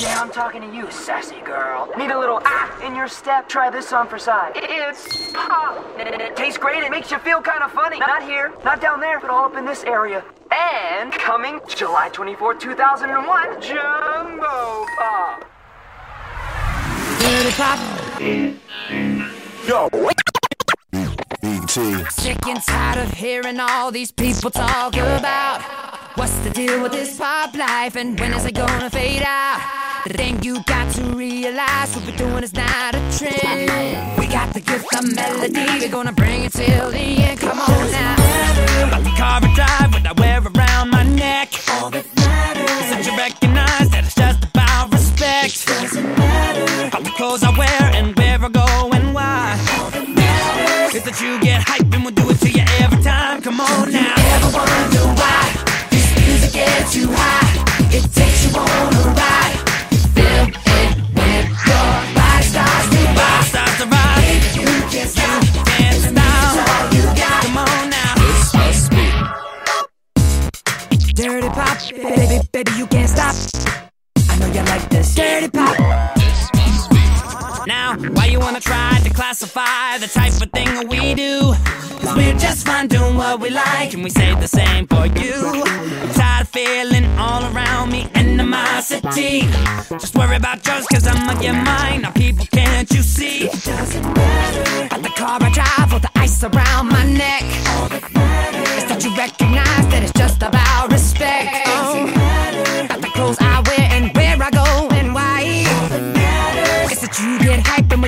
Yeah, I'm talking to you, sassy girl. Need a little ah in your step? Try this on for size. It's pop. It tastes great. It makes you feel kind of funny. Not here, not down there, but all up in this area. And coming July 24, 2001, Jumbo Pop. Dirty pop. Yo. Sick and tired of hearing all these people talk about what's the deal with this pop life and when is it gonna fade out? The thing you got to realize what we're doing is not a trend. We got the gift of melody, we're gonna bring it till the end. Come on now. About the car I drive, what I wear around my neck. All that matters. That you recognize that it's just about respect. Doesn't matter. All the clothes I wear and where I go and why. All that matters. Is that you get hype and we'll do it to you every time. Come on now. Ever wonder why this music gets you high? Baby, baby, you can't stop. I know you like this. Dirty pop. Now, why you wanna try to classify the type of thing that we do? Cause we're just fine doing what we like, and we say the same for you. I'm tired of feeling all around me animosity. Just worry about yours, cause I'ma get mine. Now, people, can't you see? Doesn't matter. The car I drive with the ice around my neck.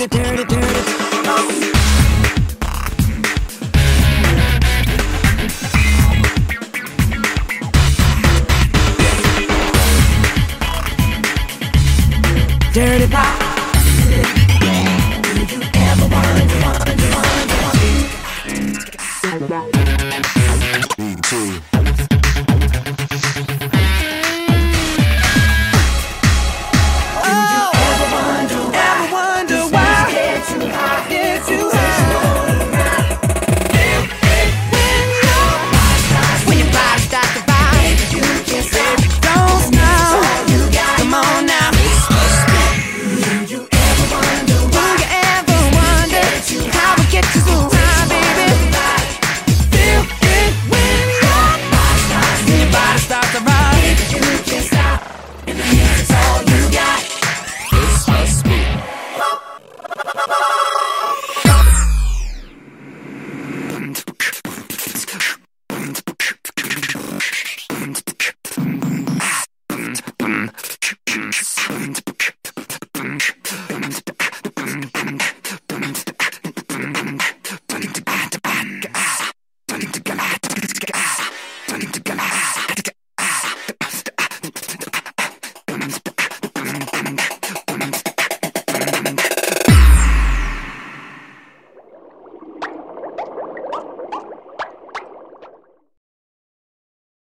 Dirty, dirty, dirty. Dirty pop.